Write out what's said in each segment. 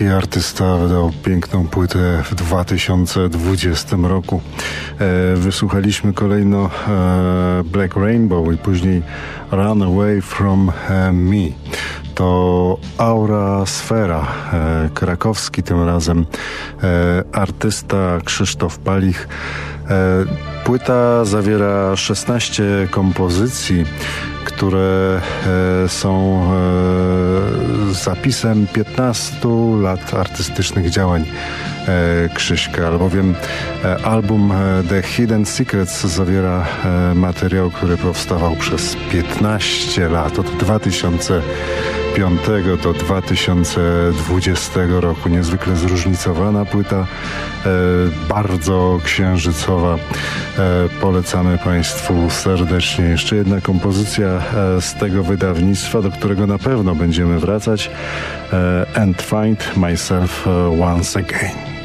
polski artysta wydał piękną płytę w 2020 roku. E, wysłuchaliśmy kolejno e, Black Rainbow i później Run Away From e, Me. To Aura Sfera, krakowski tym razem artysta Krzysztof Palich. Płyta zawiera 16 kompozycji które e, są e, zapisem 15 lat artystycznych działań e, Krzyśka, albowiem album The Hidden Secrets zawiera materiał, który powstawał przez 15 lat, od 2000 2005 do 2020 roku. Niezwykle zróżnicowana płyta, e, bardzo księżycowa. E, polecamy Państwu serdecznie. Jeszcze jedna kompozycja e, z tego wydawnictwa, do którego na pewno będziemy wracać. And Find Myself Once Again.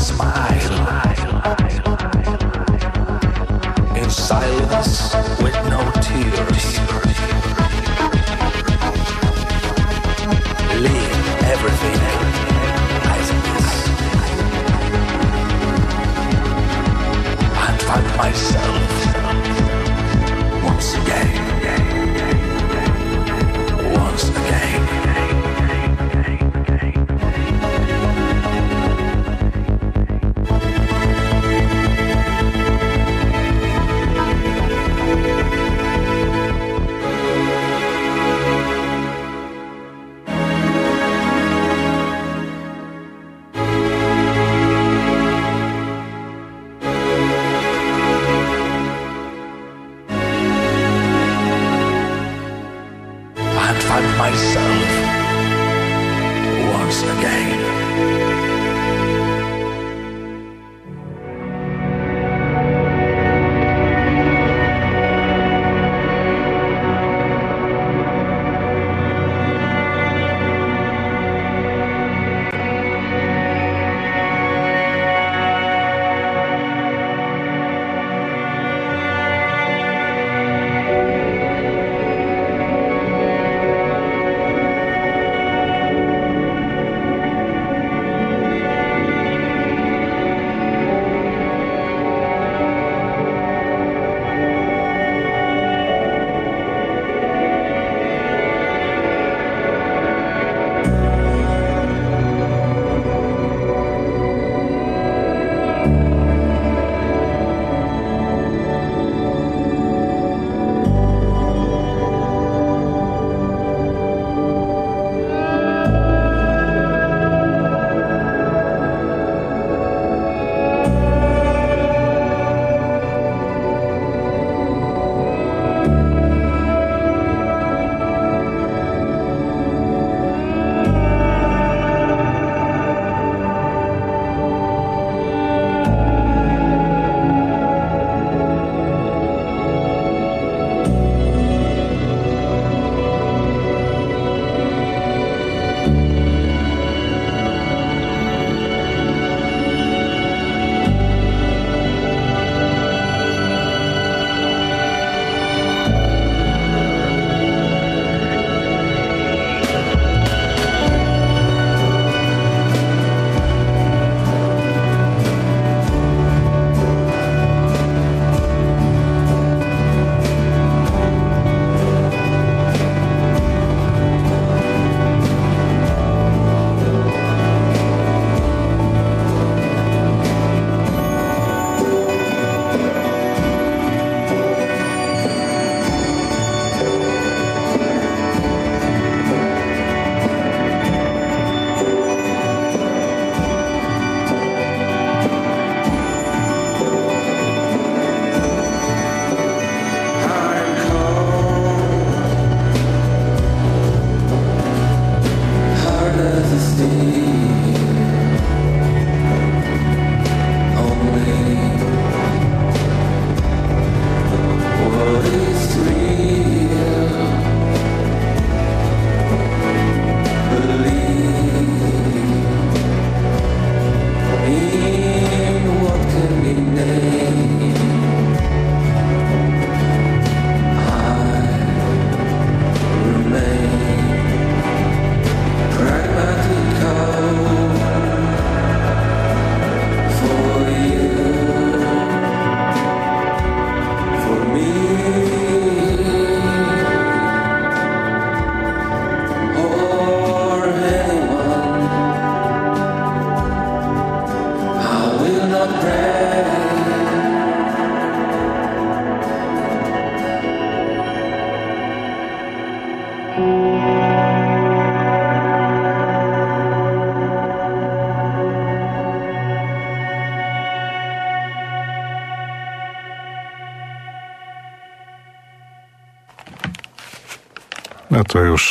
smile.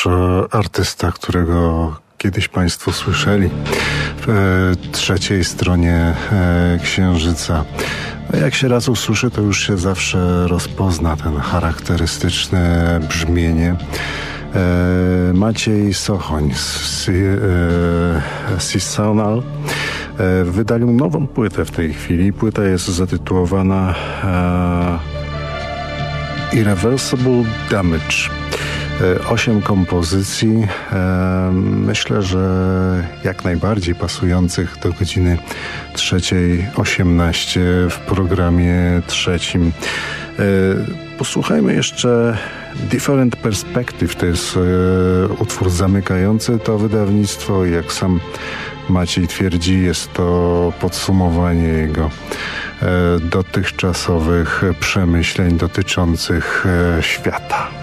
E, artysta, którego kiedyś Państwo słyszeli w e, trzeciej stronie e, Księżyca. No jak się raz usłyszy, to już się zawsze rozpozna ten charakterystyczne brzmienie. Maciej Sochoń z Seasonal wydalił nową płytę w tej chwili. Płyta jest zatytułowana Irreversible Damage. E, osiem kompozycji, e, myślę, że jak najbardziej pasujących do godziny trzeciej osiemnaście w programie trzecim. E, posłuchajmy jeszcze Different Perspective, to jest utwór zamykający to wydawnictwo jak sam Maciej twierdzi, jest to podsumowanie jego dotychczasowych przemyśleń dotyczących świata.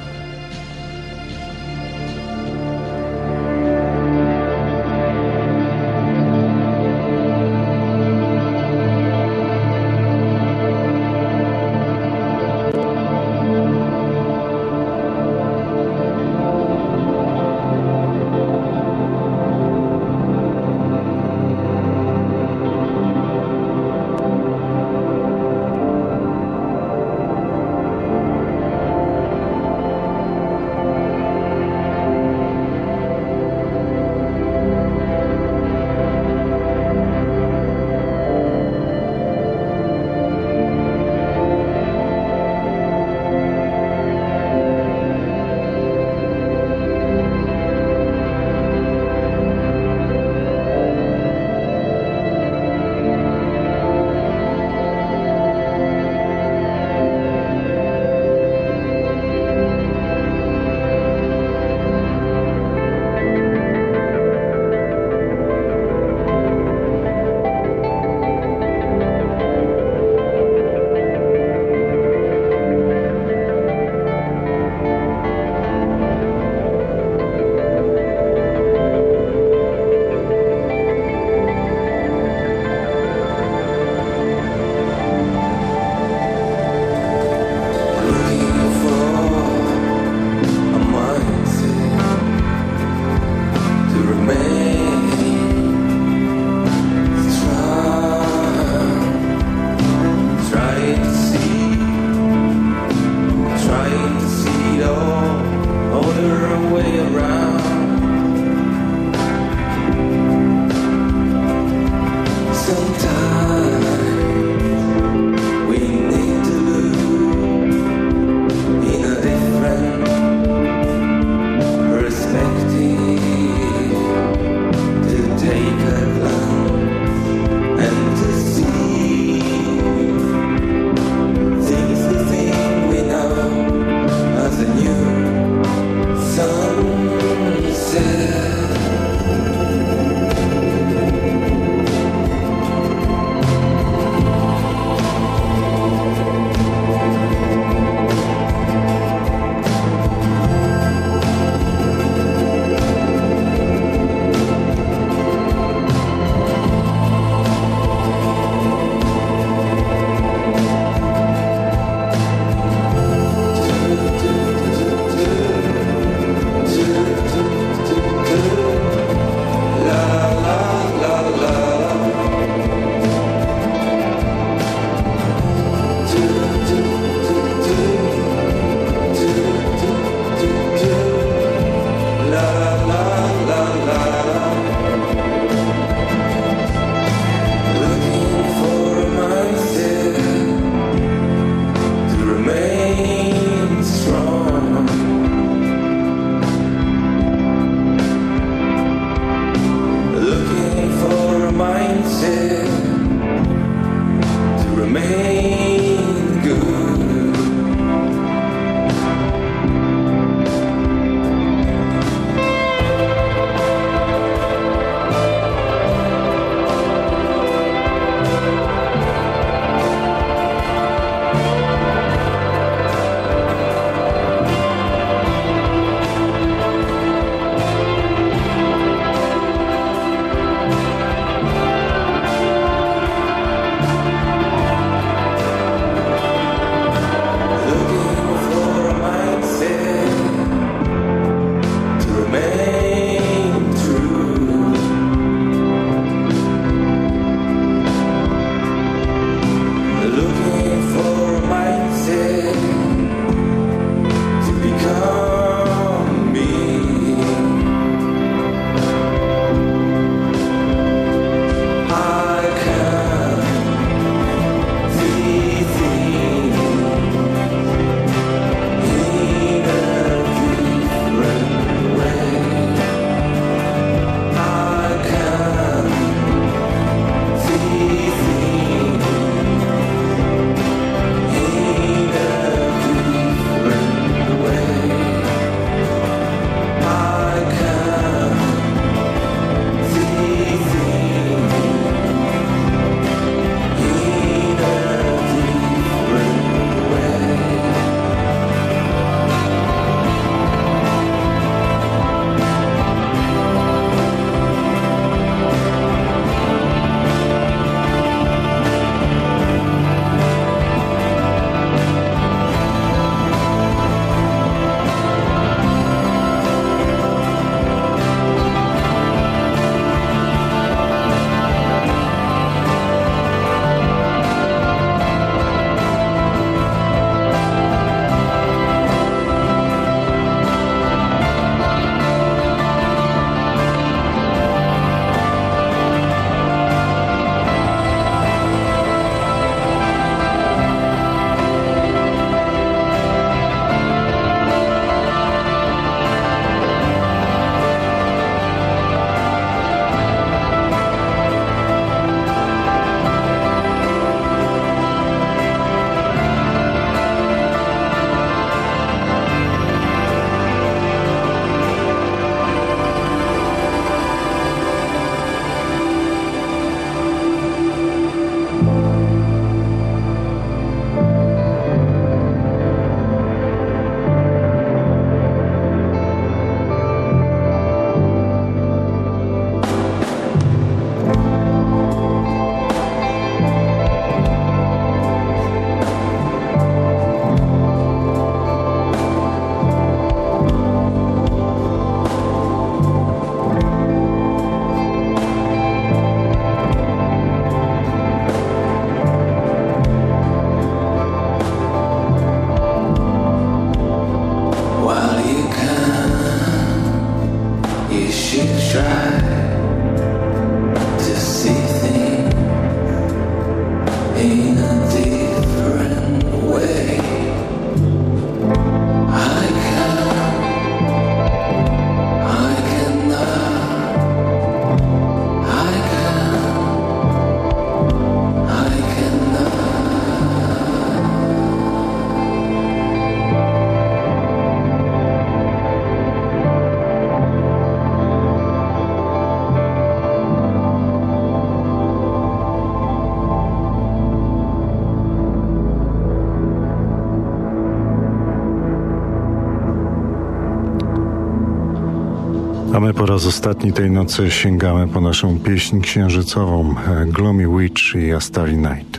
Raz ostatni tej nocy sięgamy po naszą pieśń księżycową e, Gloomy Witch i A Starry Night.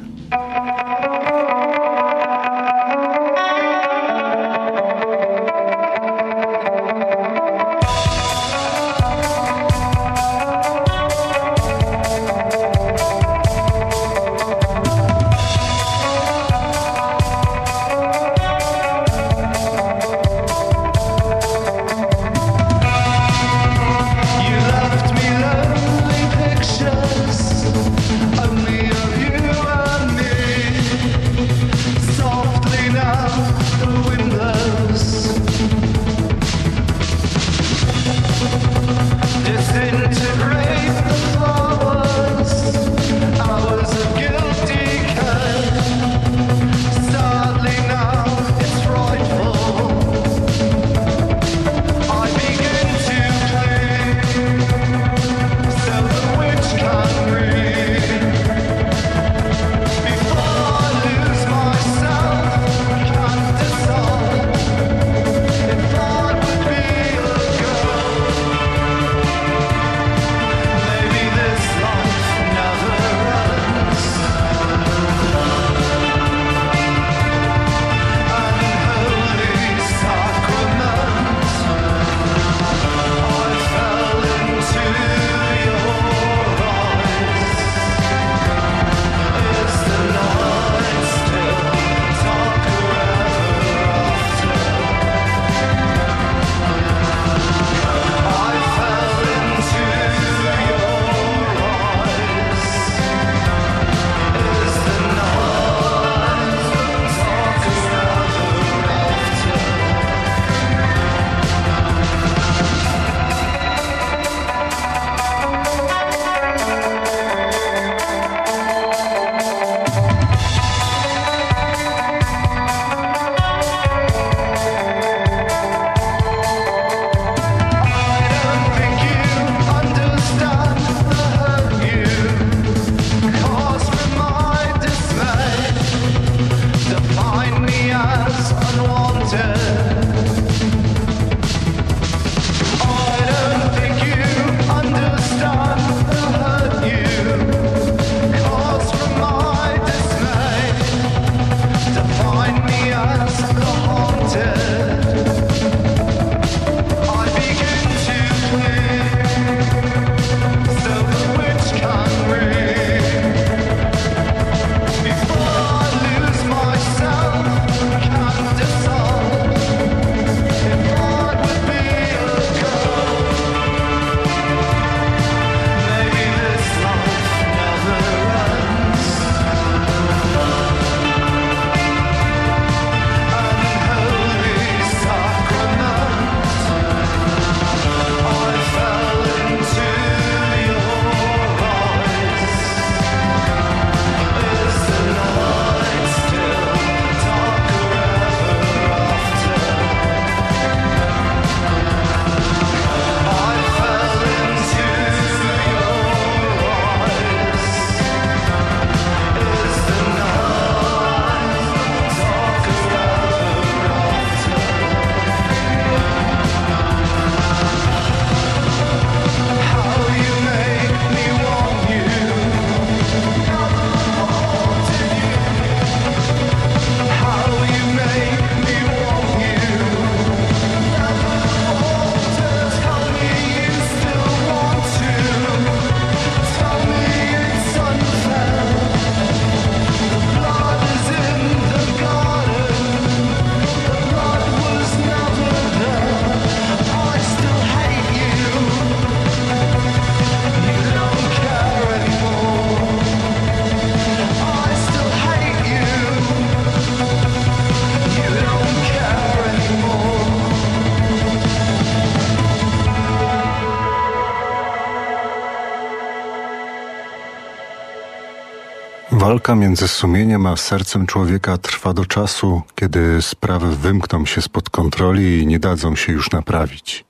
Walka między sumieniem a sercem człowieka trwa do czasu, kiedy sprawy wymkną się spod kontroli i nie dadzą się już naprawić.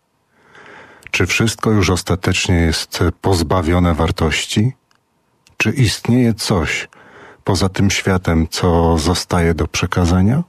Czy wszystko już ostatecznie jest pozbawione wartości? Czy istnieje coś poza tym światem, co zostaje do przekazania?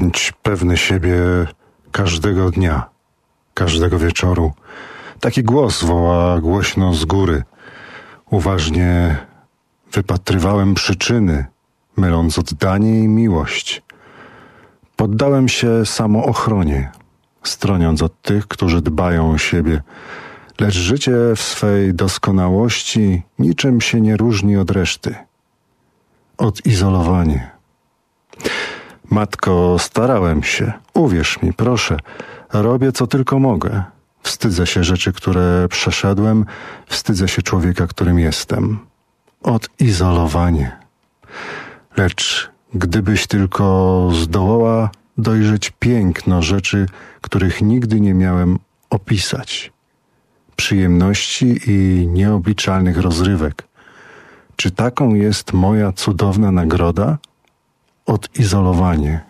Bądź pewny siebie każdego dnia, każdego wieczoru. Taki głos woła głośno z góry. Uważnie wypatrywałem przyczyny, myląc oddanie i miłość. Poddałem się samoochronie, stroniąc od tych, którzy dbają o siebie, lecz życie w swej doskonałości niczym się nie różni od reszty. Odizolowanie. Matko, starałem się. Uwierz mi, proszę. Robię co tylko mogę. Wstydzę się rzeczy, które przeszedłem, wstydzę się człowieka, którym jestem. Odizolowanie. Lecz gdybyś tylko zdołała dojrzeć piękno rzeczy, których nigdy nie miałem opisać, przyjemności i nieobliczalnych rozrywek. Czy taką jest moja cudowna nagroda? Odizolowanie.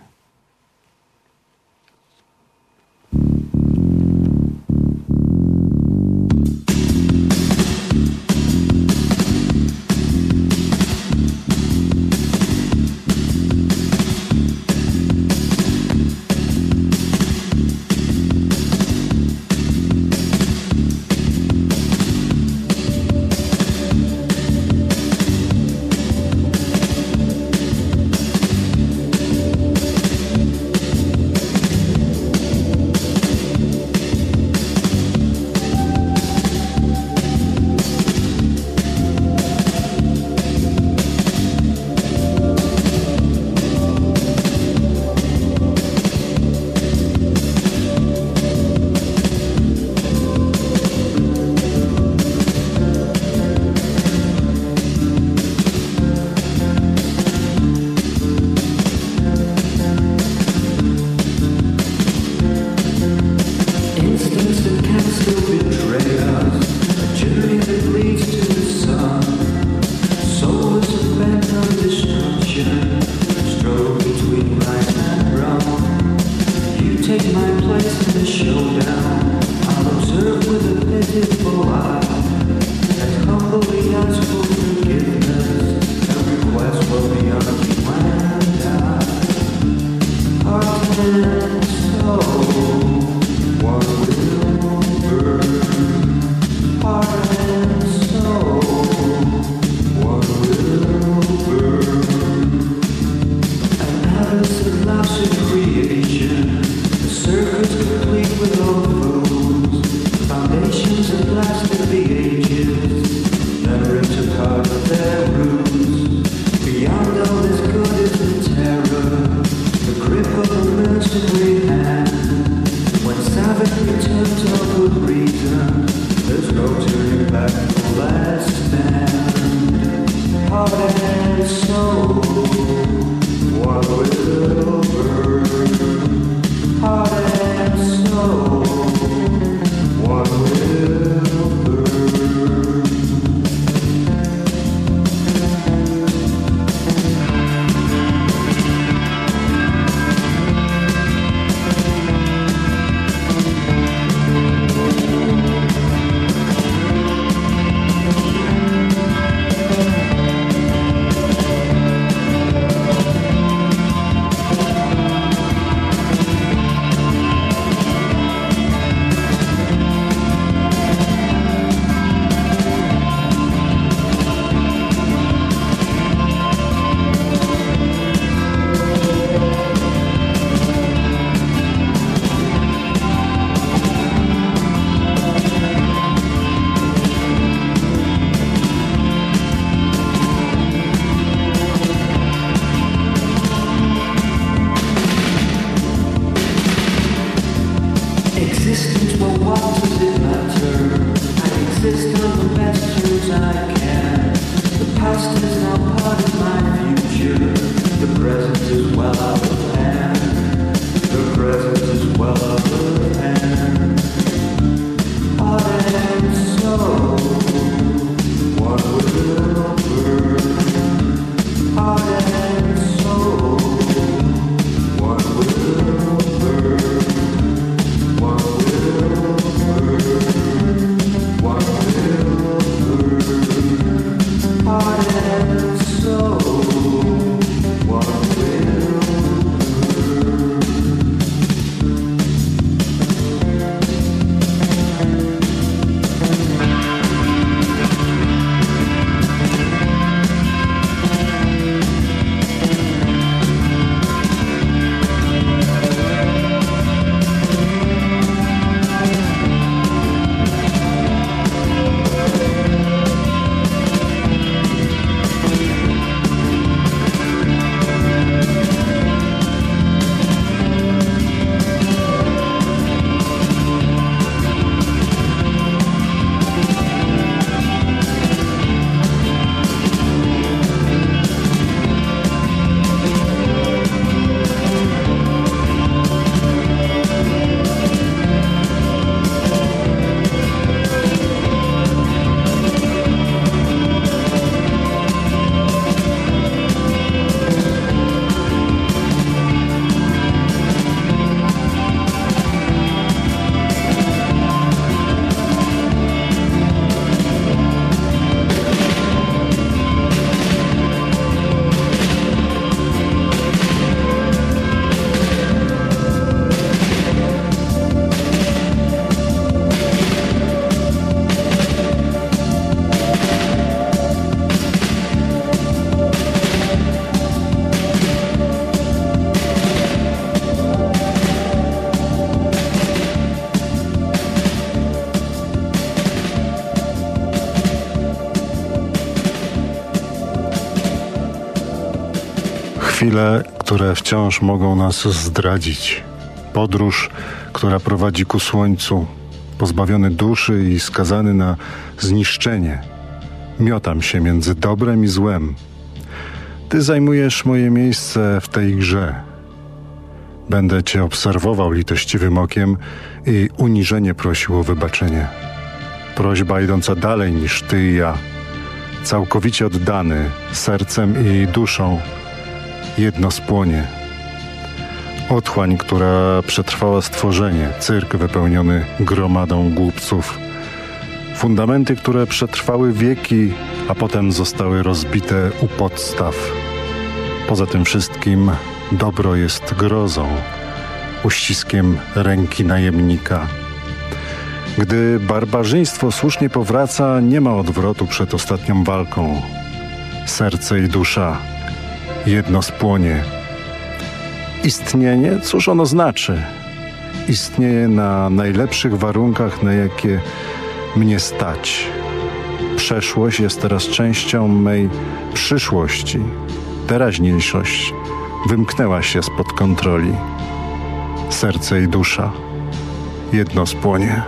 Heart and soul. Chwile, które wciąż mogą nas zdradzić. Podróż, która prowadzi ku słońcu, pozbawiony duszy i skazany na zniszczenie. Miotam się między dobrem i złem. Ty zajmujesz moje miejsce w tej grze. Będę cię obserwował litościwym okiem i uniżenie prosił o wybaczenie. Prośba idąca dalej niż ty i ja, całkowicie oddany sercem i duszą jedno spłonie. Otchłań, która przetrwała stworzenie, cyrk wypełniony gromadą głupców. Fundamenty, które przetrwały wieki, a potem zostały rozbite u podstaw. Poza tym wszystkim dobro jest grozą, uściskiem ręki najemnika. Gdy barbarzyństwo słusznie powraca, nie ma odwrotu przed ostatnią walką. Serce i dusza jedno spłonie. Istnienie, cóż ono znaczy? Istnieje na najlepszych warunkach, na jakie mnie stać. Przeszłość jest teraz częścią mej przyszłości. Teraźniejszość wymknęła się spod kontroli. Serce i dusza jedno spłonie.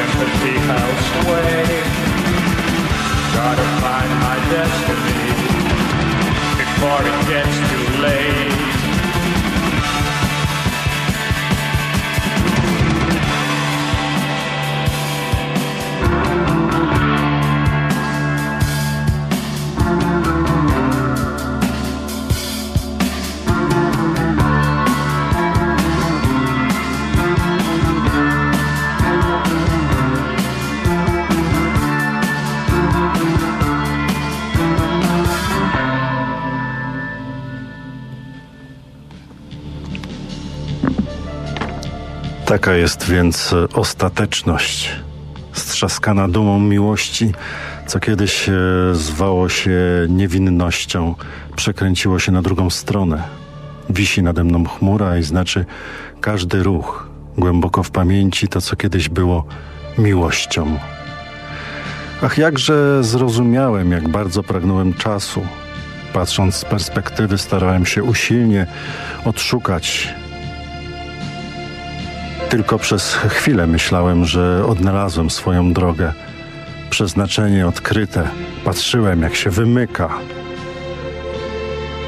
sympathy housed away. Gotta find my destiny before it gets too late. Taka jest więc ostateczność, strzaskana dumą miłości, co kiedyś e, zwało się niewinnością, przekręciło się na drugą stronę. Wisi nade mną chmura i znaczy każdy ruch, głęboko w pamięci to, co kiedyś było miłością. Ach, jakże zrozumiałem, jak bardzo pragnąłem czasu. Patrząc z perspektywy, starałem się usilnie odszukać tylko przez chwilę myślałem, że odnalazłem swoją drogę. Przeznaczenie odkryte. Patrzyłem, jak się wymyka.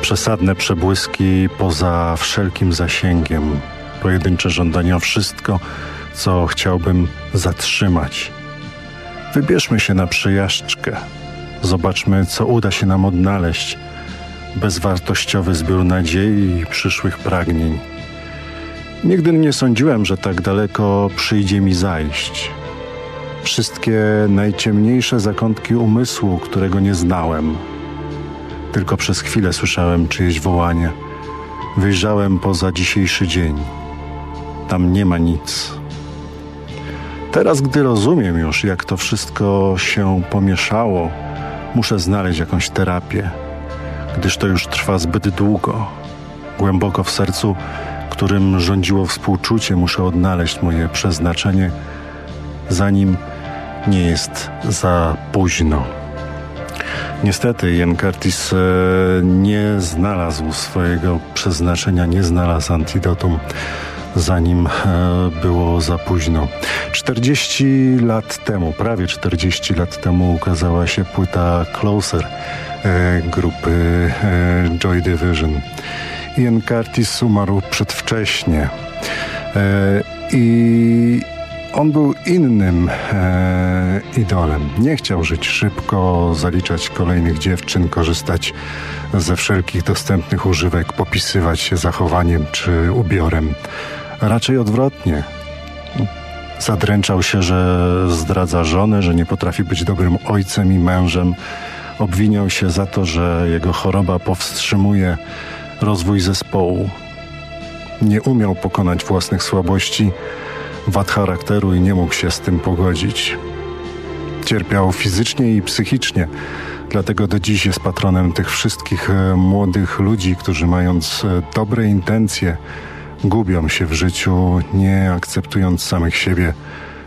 Przesadne przebłyski poza wszelkim zasięgiem. Pojedyncze żądania wszystko, co chciałbym zatrzymać. Wybierzmy się na przejażdżkę. Zobaczmy, co uda się nam odnaleźć. Bezwartościowy zbiór nadziei i przyszłych pragnień. Nigdy nie sądziłem, że tak daleko przyjdzie mi zajść. Wszystkie najciemniejsze zakątki umysłu, którego nie znałem. Tylko przez chwilę słyszałem czyjeś wołanie. Wyjrzałem poza dzisiejszy dzień. Tam nie ma nic. Teraz, gdy rozumiem już, jak to wszystko się pomieszało, muszę znaleźć jakąś terapię, gdyż to już trwa zbyt długo. Głęboko w sercu którym rządziło współczucie, muszę odnaleźć moje przeznaczenie, zanim nie jest za późno. Niestety Ian Curtis e, nie znalazł swojego przeznaczenia, nie znalazł antidotum, zanim e, było za późno. 40 lat temu, prawie 40 lat temu ukazała się płyta Closer e, grupy Joy Division. Ian Curtis umarł przedwcześnie. E, I on był innym e, idolem. Nie chciał żyć szybko, zaliczać kolejnych dziewczyn, korzystać ze wszelkich dostępnych używek, popisywać się zachowaniem czy ubiorem. Raczej odwrotnie. Zadręczał się, że zdradza żonę, że nie potrafi być dobrym ojcem i mężem. Obwiniał się za to, że jego choroba powstrzymuje rozwój zespołu. Nie umiał pokonać własnych słabości, wad charakteru i nie mógł się z tym pogodzić. Cierpiał fizycznie i psychicznie, dlatego do dziś jest patronem tych wszystkich e, młodych ludzi, którzy mając e, dobre intencje, gubią się w życiu, nie akceptując samych siebie,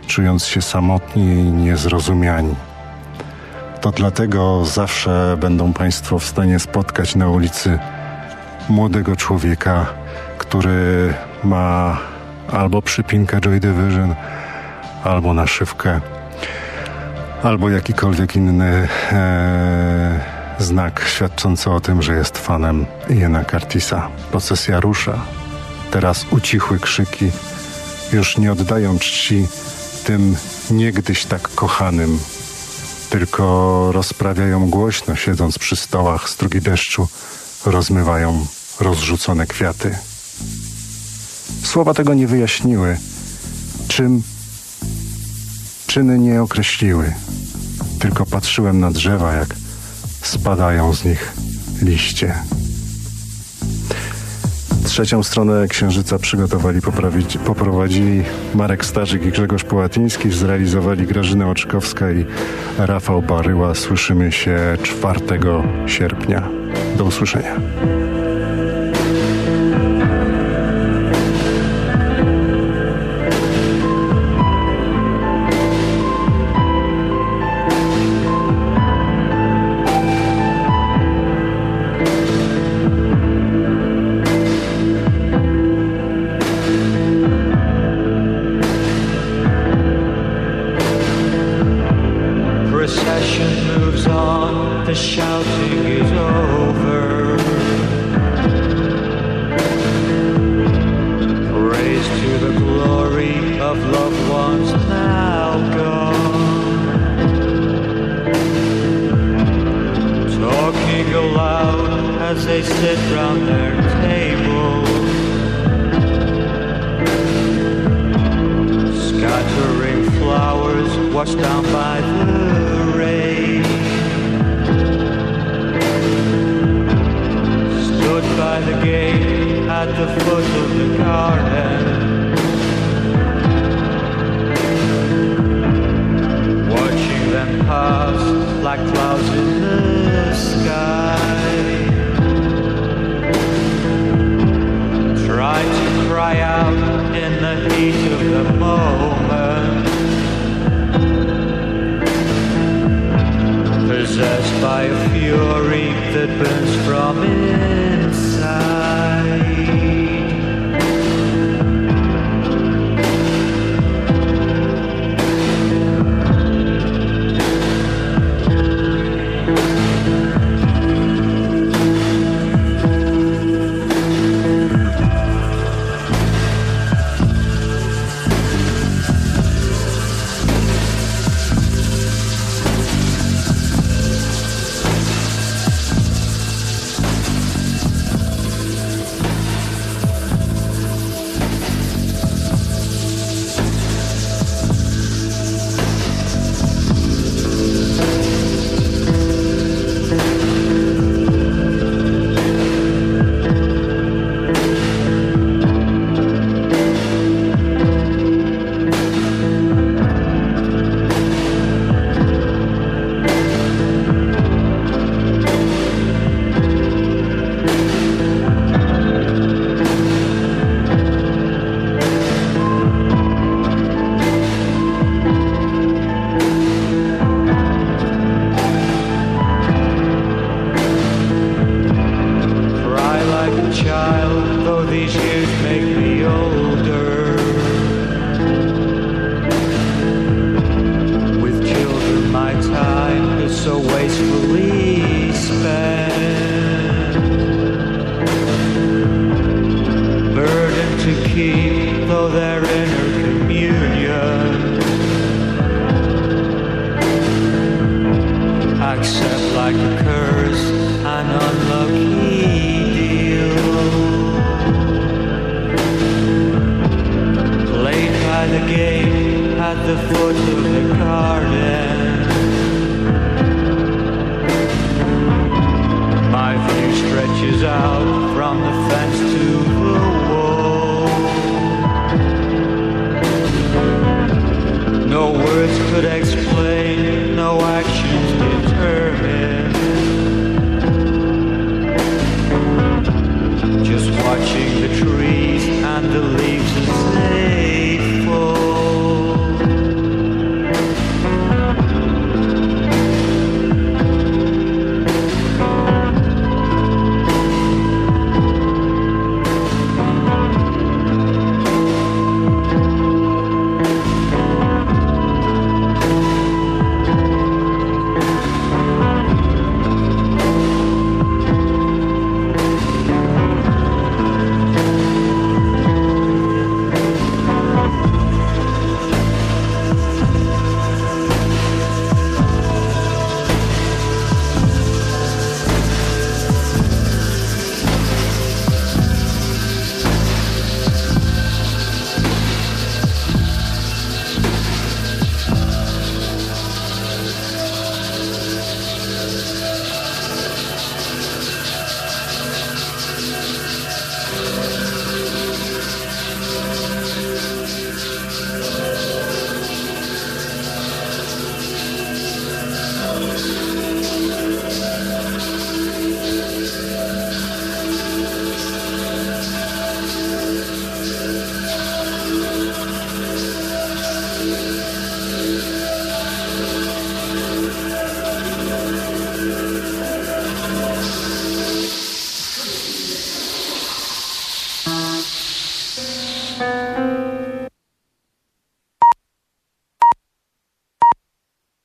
czując się samotni i niezrozumiani. To dlatego zawsze będą Państwo w stanie spotkać na ulicy młodego człowieka, który ma albo przypinkę Joy Division, albo naszywkę, albo jakikolwiek inny e, znak świadczący o tym, że jest fanem Iena Curtisa. Procesja rusza. Teraz ucichły krzyki. Już nie oddają czci tym niegdyś tak kochanym, tylko rozprawiają głośno, siedząc przy stołach strugi deszczu, rozmywają rozrzucone kwiaty. Słowa tego nie wyjaśniły, czym czyny nie określiły. Tylko patrzyłem na drzewa, jak spadają z nich liście. Trzecią stronę Księżyca przygotowali, poprowadzili Marek Starzyk i Grzegorz Połatyński, zrealizowali Grażyna Oczkowska i Rafał Baryła. Słyszymy się 4 sierpnia. Do usłyszenia.